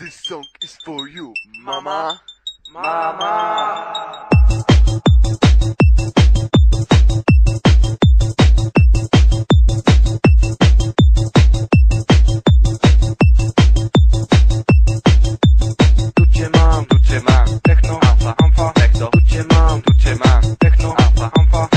This song is for you, mama. Mama. Tu cię mam, tu cię mam, techno, amfa, amfa, techno, tu cię mam, tu cię mam, techno, amfa, amfa,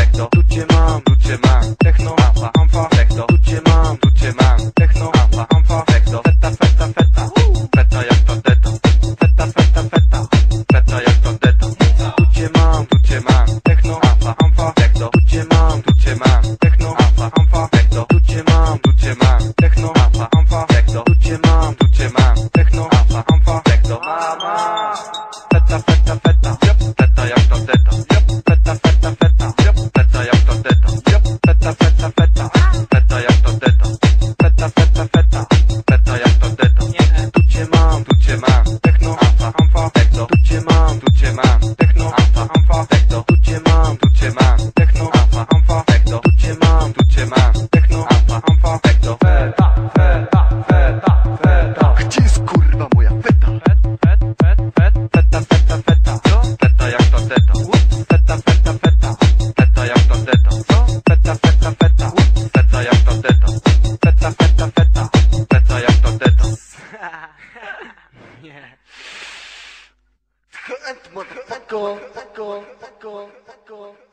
amfa, techno, tu cię mam, tu cię mam, techno, amfa, amfa, techno, tu cię mam, tu cię mam, techno, amfa, amfa, techno, feta, feta, feta, feta. Gdzie jest kurwa moja feta? Feta, feta, feta, feta jak to deta. Feta, feta, feta, feta jak to deta. Feta, feta, feta, feta jak to deta. Feta, feta, feta, feta jak to deta. Nie. Motherfucker, motherfucker, motherfucker, motherfucker, motherfucker.